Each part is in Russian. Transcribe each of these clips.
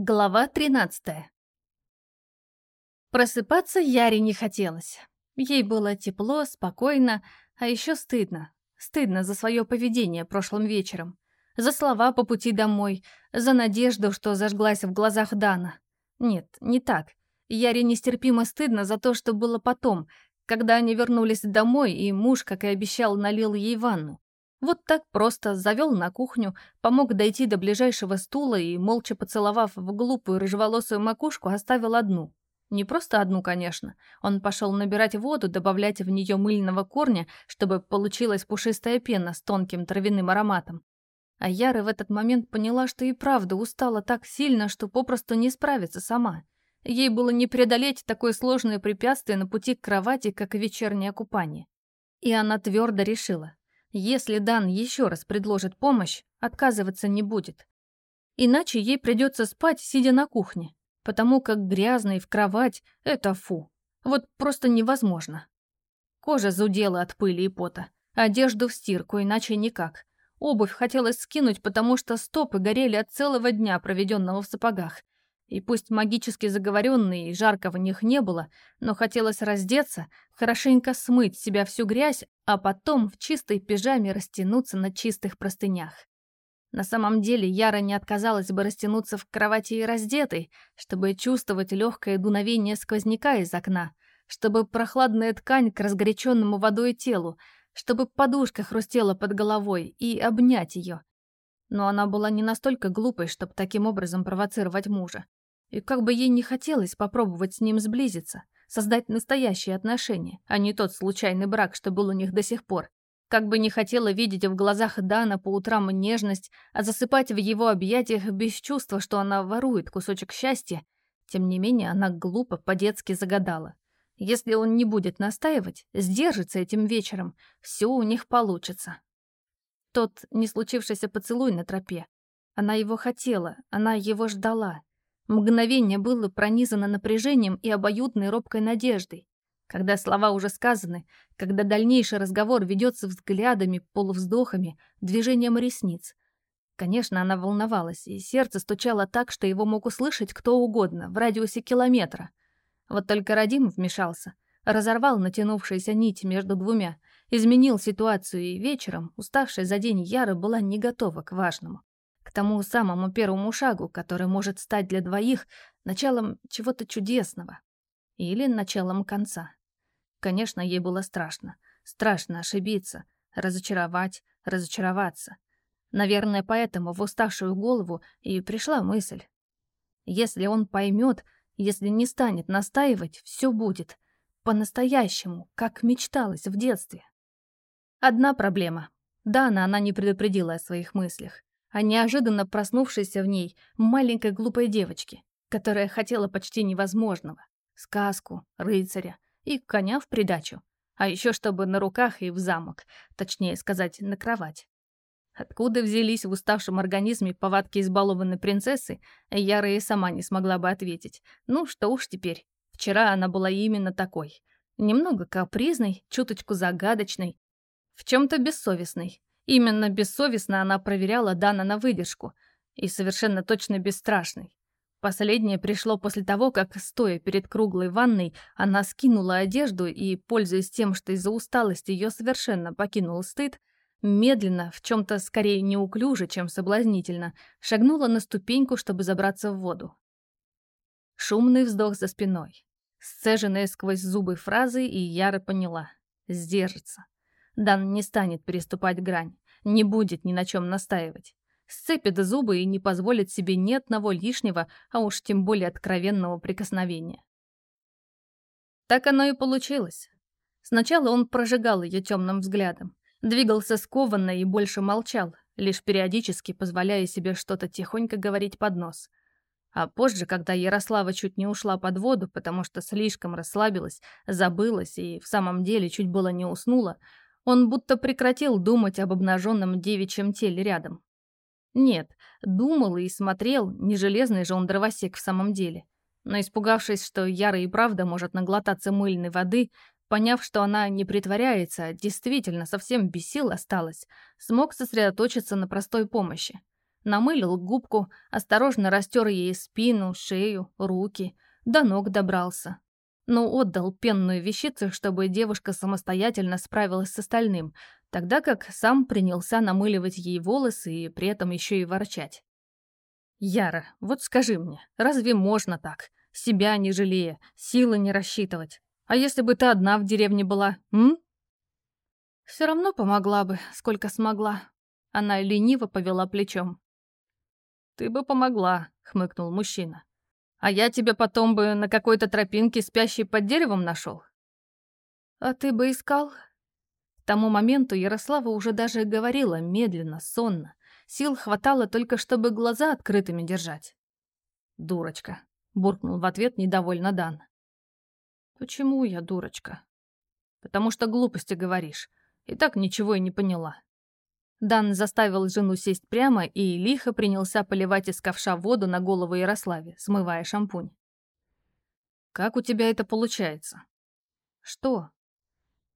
Глава 13 Просыпаться Яре не хотелось. Ей было тепло, спокойно, а еще стыдно. Стыдно за свое поведение прошлым вечером. За слова по пути домой, за надежду, что зажглась в глазах Дана. Нет, не так. Яре нестерпимо стыдно за то, что было потом, когда они вернулись домой, и муж, как и обещал, налил ей ванну. Вот так просто завел на кухню, помог дойти до ближайшего стула и, молча поцеловав в глупую рыжеволосую макушку, оставил одну. Не просто одну, конечно. Он пошел набирать воду, добавлять в нее мыльного корня, чтобы получилась пушистая пена с тонким травяным ароматом. А Яра в этот момент поняла, что и правда устала так сильно, что попросту не справится сама. Ей было не преодолеть такое сложное препятствие на пути к кровати, как и вечернее купание. И она твердо решила, если Дан еще раз предложит помощь, отказываться не будет. Иначе ей придется спать, сидя на кухне, потому как грязный в кровать — это фу. Вот просто невозможно. Кожа зудела от пыли и пота, одежду в стирку, иначе никак. Обувь хотелось скинуть, потому что стопы горели от целого дня, проведенного в сапогах. И пусть магически заговоренные и жарко в них не было, но хотелось раздеться, хорошенько смыть с себя всю грязь, а потом в чистой пижаме растянуться на чистых простынях. На самом деле Яра не отказалась бы растянуться в кровати и раздетой, чтобы чувствовать легкое дуновение сквозняка из окна, чтобы прохладная ткань к разгоряченному водой телу, чтобы подушка хрустела под головой и обнять ее. Но она была не настолько глупой, чтобы таким образом провоцировать мужа. И как бы ей не хотелось попробовать с ним сблизиться, создать настоящие отношения, а не тот случайный брак, что был у них до сих пор. Как бы не хотела видеть в глазах Дана по утрам нежность, а засыпать в его объятиях без чувства, что она ворует кусочек счастья, тем не менее она глупо по-детски загадала. Если он не будет настаивать, сдержится этим вечером, все у них получится. Тот не случившийся поцелуй на тропе. Она его хотела, она его ждала, Мгновение было пронизано напряжением и обоюдной робкой надеждой. Когда слова уже сказаны, когда дальнейший разговор ведется взглядами, полувздохами, движением ресниц. Конечно, она волновалась, и сердце стучало так, что его мог услышать кто угодно, в радиусе километра. Вот только Радим вмешался, разорвал натянувшуюся нить между двумя, изменил ситуацию, и вечером, уставшая за день Яра, была не готова к важному тому самому первому шагу, который может стать для двоих началом чего-то чудесного или началом конца. Конечно, ей было страшно. Страшно ошибиться, разочаровать, разочароваться. Наверное, поэтому в уставшую голову и пришла мысль. Если он поймет, если не станет настаивать, все будет. По-настоящему, как мечталось в детстве. Одна проблема. Дана она не предупредила о своих мыслях а неожиданно проснувшейся в ней маленькой глупой девочки, которая хотела почти невозможного — сказку, рыцаря и коня в придачу, а еще чтобы на руках и в замок, точнее сказать, на кровать. Откуда взялись в уставшем организме повадки избалованной принцессы, Яра и сама не смогла бы ответить. Ну, что уж теперь. Вчера она была именно такой. Немного капризной, чуточку загадочной, в чем-то бессовестной, Именно бессовестно она проверяла Дана на выдержку. И совершенно точно бесстрашной. Последнее пришло после того, как, стоя перед круглой ванной, она скинула одежду и, пользуясь тем, что из-за усталости ее совершенно покинул стыд, медленно, в чем-то скорее неуклюже, чем соблазнительно, шагнула на ступеньку, чтобы забраться в воду. Шумный вздох за спиной. Сцеженные сквозь зубы фразы, и Яра поняла. Сдержится. Дан не станет переступать грань, не будет ни на чем настаивать. Сцепит зубы и не позволит себе ни одного лишнего, а уж тем более откровенного прикосновения. Так оно и получилось. Сначала он прожигал ее темным взглядом, двигался скованно и больше молчал, лишь периодически позволяя себе что-то тихонько говорить под нос. А позже, когда Ярослава чуть не ушла под воду, потому что слишком расслабилась, забылась и в самом деле чуть было не уснула, он будто прекратил думать об обнаженном девичьем теле рядом. Нет, думал и смотрел, не железный же он дровосек в самом деле. Но испугавшись, что Яра и правда может наглотаться мыльной воды, поняв, что она не притворяется, а действительно совсем без сил осталась, смог сосредоточиться на простой помощи. Намылил губку, осторожно растер ей спину, шею, руки, до ног добрался. Но отдал пенную вещицу, чтобы девушка самостоятельно справилась с остальным, тогда как сам принялся намыливать ей волосы и при этом еще и ворчать. «Яра, вот скажи мне, разве можно так? Себя не жалея, силы не рассчитывать? А если бы ты одна в деревне была, м?» «Все равно помогла бы, сколько смогла». Она лениво повела плечом. «Ты бы помогла», — хмыкнул мужчина. «А я тебя потом бы на какой-то тропинке спящей под деревом нашел». «А ты бы искал?» К тому моменту Ярослава уже даже говорила медленно, сонно. Сил хватало только, чтобы глаза открытыми держать. «Дурочка», — буркнул в ответ недовольно Дан. «Почему я дурочка?» «Потому что глупости говоришь. И так ничего и не поняла. Дан заставил жену сесть прямо и лихо принялся поливать из ковша воду на голову Ярославе, смывая шампунь. «Как у тебя это получается?» «Что?»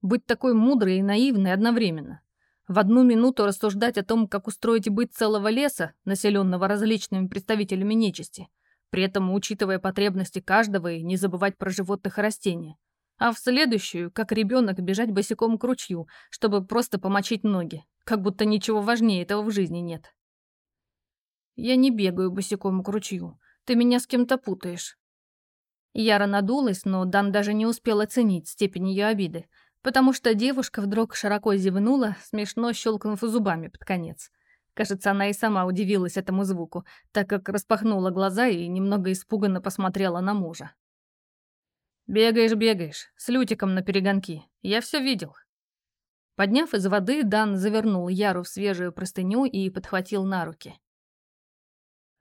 «Быть такой мудрой и наивной одновременно. В одну минуту рассуждать о том, как устроить быт целого леса, населенного различными представителями нечисти, при этом учитывая потребности каждого и не забывать про животных и растения. А в следующую, как ребенок, бежать босиком к ручью, чтобы просто помочить ноги, как будто ничего важнее этого в жизни нет. Я не бегаю босиком к ручью. Ты меня с кем-то путаешь. Яра надулась, но Дан даже не успел оценить степень ее обиды, потому что девушка вдруг широко зевнула, смешно щелкнув зубами под конец. Кажется, она и сама удивилась этому звуку, так как распахнула глаза и немного испуганно посмотрела на мужа. «Бегаешь, бегаешь, с Лютиком на перегонки. Я все видел. Подняв из воды, Дан завернул Яру в свежую простыню и подхватил на руки.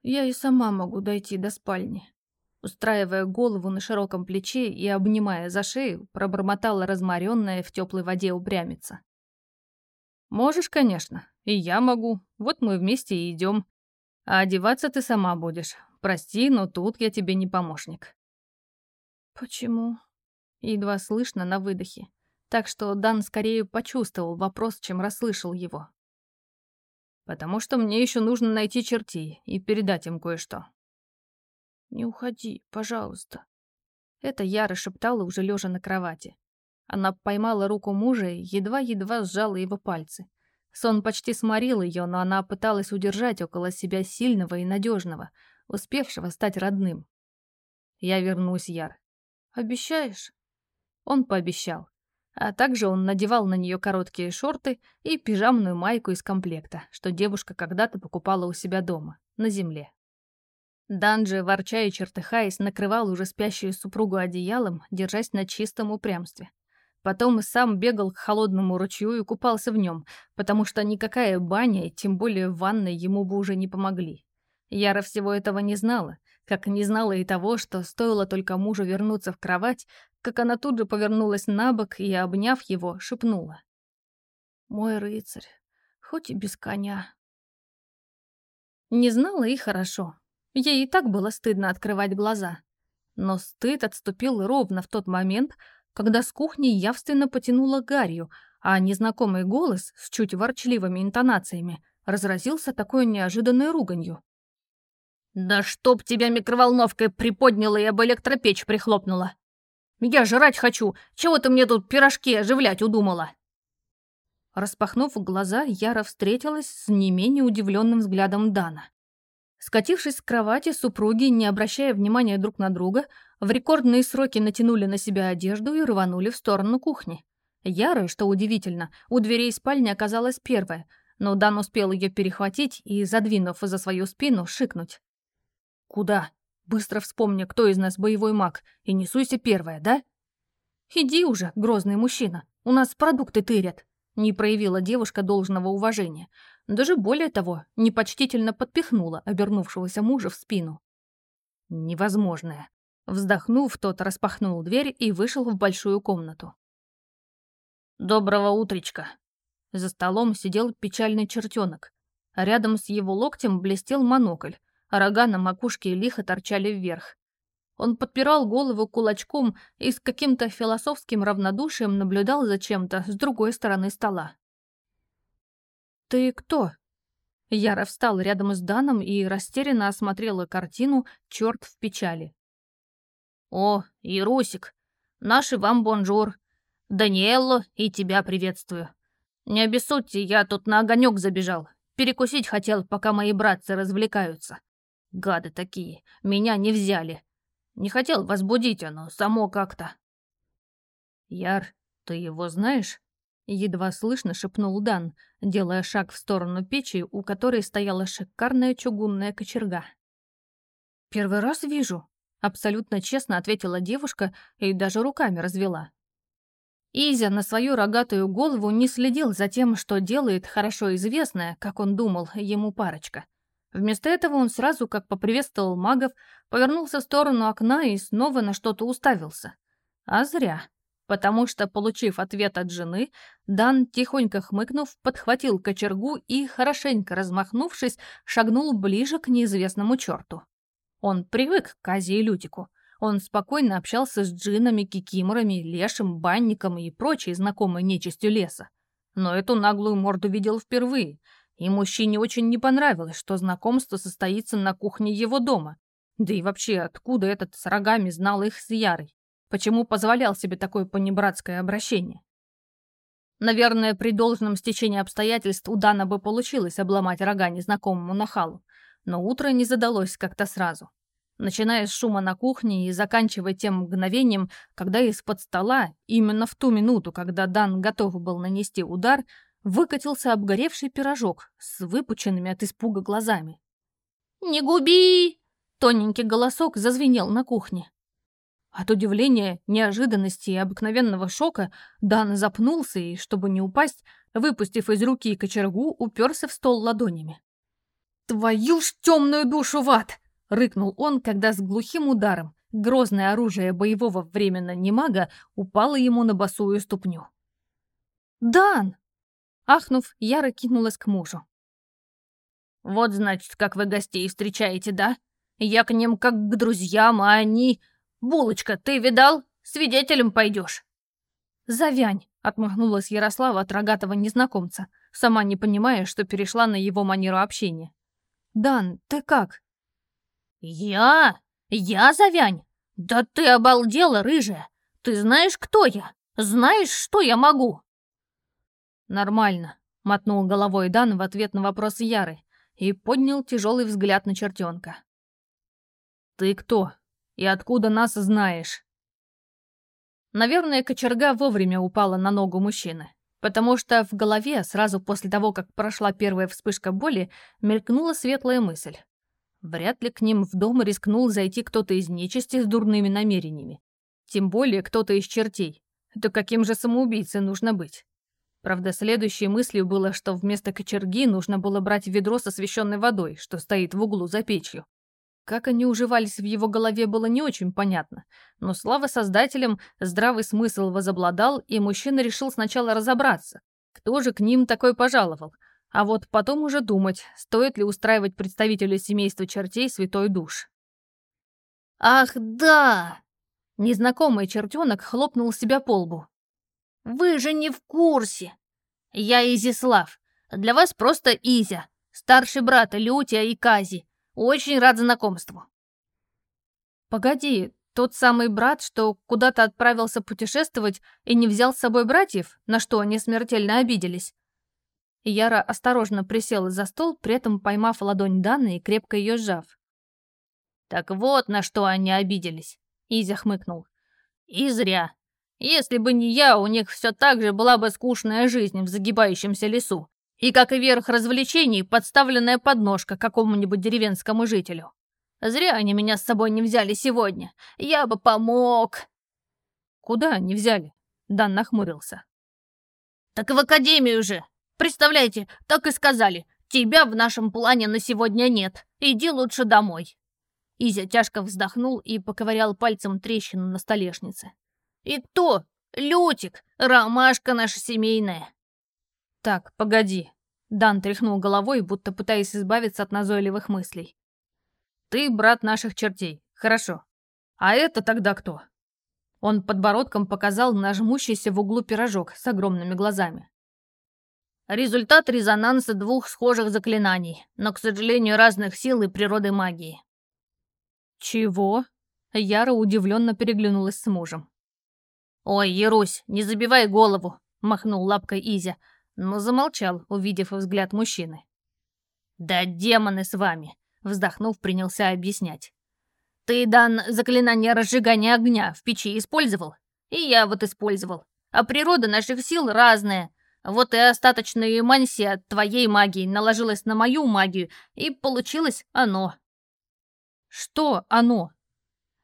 «Я и сама могу дойти до спальни». Устраивая голову на широком плече и обнимая за шею, пробормотала разморенная в теплой воде упрямица. «Можешь, конечно. И я могу. Вот мы вместе и идем. А одеваться ты сама будешь. Прости, но тут я тебе не помощник». «Почему?» Едва слышно на выдохе так что Дан скорее почувствовал вопрос, чем расслышал его. «Потому что мне еще нужно найти чертей и передать им кое-что». «Не уходи, пожалуйста». Это Яра шептала, уже лежа на кровати. Она поймала руку мужа и едва-едва сжала его пальцы. Сон почти сморил ее, но она пыталась удержать около себя сильного и надежного, успевшего стать родным. «Я вернусь, Яр». «Обещаешь?» Он пообещал. А также он надевал на нее короткие шорты и пижамную майку из комплекта, что девушка когда-то покупала у себя дома, на земле. Данджи, ворча и чертыхаясь, накрывал уже спящую супругу одеялом, держась на чистом упрямстве. Потом и сам бегал к холодному ручью и купался в нем, потому что никакая баня, тем более ванной, ему бы уже не помогли. Яра всего этого не знала, как не знала и того, что стоило только мужу вернуться в кровать, как она тут же повернулась на бок и, обняв его, шепнула. «Мой рыцарь, хоть и без коня». Не знала и хорошо. Ей и так было стыдно открывать глаза. Но стыд отступил ровно в тот момент, когда с кухни явственно потянуло гарью, а незнакомый голос с чуть ворчливыми интонациями разразился такой неожиданной руганью. «Да чтоб тебя микроволновкой приподняла и об электропечь прихлопнула! Я жрать хочу! Чего ты мне тут пирожки оживлять удумала?» Распахнув глаза, Яра встретилась с не менее удивленным взглядом Дана. Скатившись с кровати, супруги, не обращая внимания друг на друга, в рекордные сроки натянули на себя одежду и рванули в сторону кухни. Яра, что удивительно, у дверей спальни оказалась первая, но Дан успел ее перехватить и, задвинув за свою спину, шикнуть. «Куда? Быстро вспомни, кто из нас боевой маг, и не суйся первая, да?» «Иди уже, грозный мужчина, у нас продукты тырят», не проявила девушка должного уважения. Даже более того, непочтительно подпихнула обернувшегося мужа в спину. «Невозможное». Вздохнув, тот распахнул дверь и вышел в большую комнату. «Доброго утречка!» За столом сидел печальный чертенок, рядом с его локтем блестел монокль, рога на макушке лихо торчали вверх. Он подпирал голову кулачком и с каким-то философским равнодушием наблюдал за чем-то с другой стороны стола. «Ты кто?» Яра встала рядом с Даном и растерянно осмотрела картину «Черт в печали». «О, и Русик, наше вам бонжур. Даниэлло, и тебя приветствую. Не обессудьте, я тут на огонек забежал. Перекусить хотел, пока мои братцы развлекаются. Гады такие, меня не взяли. Не хотел вас будить, оно, само как-то. Яр, ты его знаешь? Едва слышно шепнул Дан, делая шаг в сторону печи, у которой стояла шикарная чугунная кочерга. «Первый раз вижу», — абсолютно честно ответила девушка и даже руками развела. Изя на свою рогатую голову не следил за тем, что делает хорошо известная, как он думал, ему парочка. Вместо этого он сразу, как поприветствовал магов, повернулся в сторону окна и снова на что-то уставился. А зря. Потому что, получив ответ от жены, Дан, тихонько хмыкнув, подхватил кочергу и, хорошенько размахнувшись, шагнул ближе к неизвестному черту. Он привык к Азе и Лютику. Он спокойно общался с джинами, кикиморами, лешим, банником и прочей знакомой нечистью леса. Но эту наглую морду видел впервые — и мужчине очень не понравилось, что знакомство состоится на кухне его дома. Да и вообще, откуда этот с рогами знал их с Ярой? Почему позволял себе такое понебратское обращение? Наверное, при должном стечении обстоятельств у Дана бы получилось обломать рога незнакомому нахалу, но утро не задалось как-то сразу. Начиная с шума на кухне и заканчивая тем мгновением, когда из-под стола, именно в ту минуту, когда Дан готов был нанести удар, выкатился обгоревший пирожок с выпученными от испуга глазами. «Не губи!» — тоненький голосок зазвенел на кухне. От удивления, неожиданности и обыкновенного шока Дан запнулся и, чтобы не упасть, выпустив из руки кочергу, уперся в стол ладонями. «Твою ж темную душу в ад!» — рыкнул он, когда с глухим ударом грозное оружие боевого временно немага упало ему на босую ступню. «Дан!» Ахнув, Яра кинулась к мужу. «Вот, значит, как вы гостей встречаете, да? Я к ним как к друзьям, а они... Булочка, ты видал? Свидетелем пойдешь». «Завянь!» — отмахнулась Ярослава от рогатого незнакомца, сама не понимая, что перешла на его манеру общения. «Дан, ты как?» «Я? Я завянь? Да ты обалдела, рыжая! Ты знаешь, кто я? Знаешь, что я могу?» «Нормально», — мотнул головой Дан в ответ на вопрос Яры и поднял тяжелый взгляд на чертенка. «Ты кто? И откуда нас знаешь?» Наверное, кочерга вовремя упала на ногу мужчины, потому что в голове, сразу после того, как прошла первая вспышка боли, мелькнула светлая мысль. Вряд ли к ним в дом рискнул зайти кто-то из нечисти с дурными намерениями. Тем более кто-то из чертей. Это каким же самоубийцей нужно быть? Правда, следующей мыслью было, что вместо кочерги нужно было брать ведро с освященной водой, что стоит в углу за печью. Как они уживались в его голове, было не очень понятно. Но слава создателям, здравый смысл возобладал, и мужчина решил сначала разобраться, кто же к ним такой пожаловал, а вот потом уже думать, стоит ли устраивать представителю семейства чертей святой душ. «Ах, да!» Незнакомый чертенок хлопнул себя по лбу. Вы же не в курсе. Я Изислав. Для вас просто Изя, старший брат Лютия и Кази. Очень рад знакомству. Погоди, тот самый брат, что куда-то отправился путешествовать и не взял с собой братьев, на что они смертельно обиделись. Яра осторожно присела за стол, при этом поймав ладонь Даны и крепко ее сжав. «Так вот, на что они обиделись», — Изя хмыкнул. «И зря. Если бы не я, у них все так же была бы скучная жизнь в загибающемся лесу. И, как и верх развлечений, подставленная подножка какому-нибудь деревенскому жителю. Зря они меня с собой не взяли сегодня. Я бы помог. Куда не взяли? Дан нахмурился. Так в академию же. Представляете, так и сказали. Тебя в нашем плане на сегодня нет. Иди лучше домой. Изя тяжко вздохнул и поковырял пальцем трещину на столешнице. И кто? Лютик, ромашка наша семейная. Так, погоди. Дан тряхнул головой, будто пытаясь избавиться от назойливых мыслей. Ты брат наших чертей. Хорошо. А это тогда кто? Он подбородком показал на жмущийся в углу пирожок с огромными глазами. Результат резонанса двух схожих заклинаний, но, к сожалению, разных сил и природы магии. Чего? Яра удивленно переглянулась с мужем. «Ой, Ярусь, не забивай голову!» — махнул лапкой Изя, но замолчал, увидев взгляд мужчины. «Да демоны с вами!» — вздохнув, принялся объяснять. «Ты, Дан, заклинание разжигания огня в печи использовал? И я вот использовал. А природа наших сил разная. Вот и остаточная эмансия от твоей магии наложилась на мою магию, и получилось оно». «Что оно?»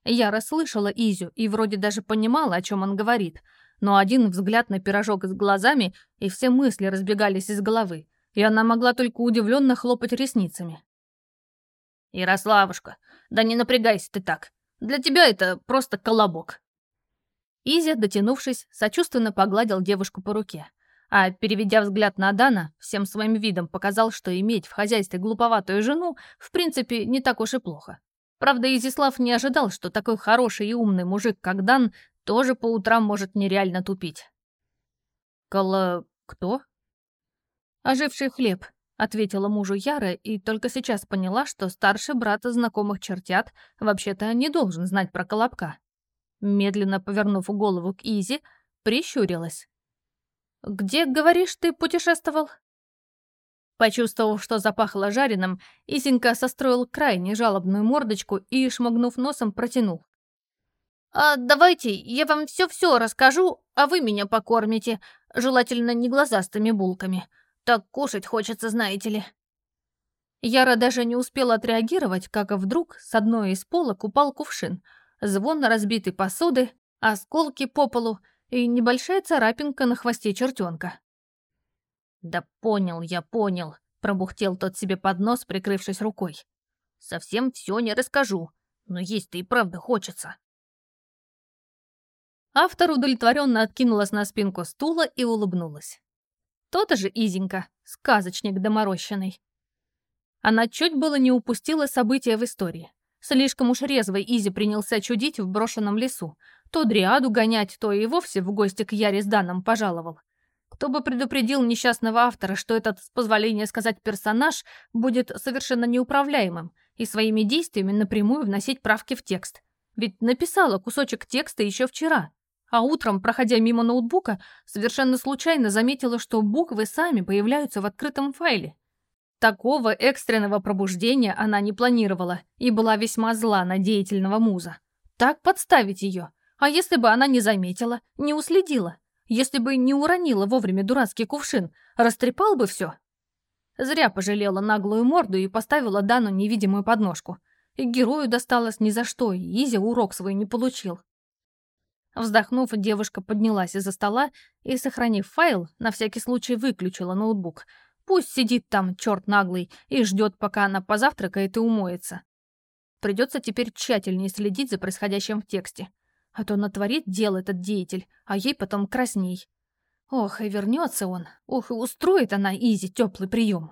Я расслышала Изю и вроде даже понимала, о чем он говорит, но один взгляд на пирожок с глазами, и все мысли разбегались из головы, и она могла только удивленно хлопать ресницами. «Ярославушка, да не напрягайся ты так. Для тебя это просто колобок». Изя, дотянувшись, сочувственно погладил девушку по руке, а, переведя взгляд на Дана, всем своим видом показал, что иметь в хозяйстве глуповатую жену в принципе не так уж и плохо. Правда, Изислав не ожидал, что такой хороший и умный мужик, как Дан, тоже по утрам может нереально тупить. «Кола... кто?» «Оживший хлеб», — ответила мужу Яра, и только сейчас поняла, что старший брат знакомых чертят вообще-то не должен знать про Колобка. Медленно повернув голову к Изи, прищурилась. «Где, говоришь, ты путешествовал?» Почувствовав, что запахло жареным, Изенька состроил крайне жалобную мордочку и, шмыгнув носом, протянул. «А давайте я вам все-все расскажу, а вы меня покормите, желательно не глазастыми булками. Так кушать хочется, знаете ли». Яра даже не успела отреагировать, как вдруг с одной из полок упал кувшин. Звон разбитой посуды, осколки по полу и небольшая царапинка на хвосте чертенка. «Да понял я, понял», — пробухтел тот себе под нос, прикрывшись рукой. «Совсем все не расскажу, но есть-то и правда хочется». Автор удовлетворенно откинулась на спинку стула и улыбнулась. То-то же Изенька, сказочник доморощенный. Она чуть было не упустила события в истории. Слишком уж резвый Изи принялся чудить в брошенном лесу. То дриаду гонять, то и вовсе в гости к Яре с Даном пожаловал. Кто бы предупредил несчастного автора, что этот, с позволения сказать, персонаж будет совершенно неуправляемым и своими действиями напрямую вносить правки в текст. Ведь написала кусочек текста еще вчера, а утром, проходя мимо ноутбука, совершенно случайно заметила, что буквы сами появляются в открытом файле. Такого экстренного пробуждения она не планировала и была весьма зла на деятельного муза. Так подставить ее. А если бы она не заметила, не уследила? Если бы не уронила вовремя дурацкий кувшин, растрепал бы все. Зря пожалела наглую морду и поставила Дану невидимую подножку. И герою досталось ни за что, и Изя урок свой не получил. Вздохнув, девушка поднялась из-за стола и, сохранив файл, на всякий случай выключила ноутбук. Пусть сидит там, черт наглый, и ждет, пока она позавтракает и умоется. Придется теперь тщательнее следить за происходящим в тексте. А то натворит дело этот деятель, а ей потом красней. Ох, и вернется он. Ох, и устроит она Изи теплый прием.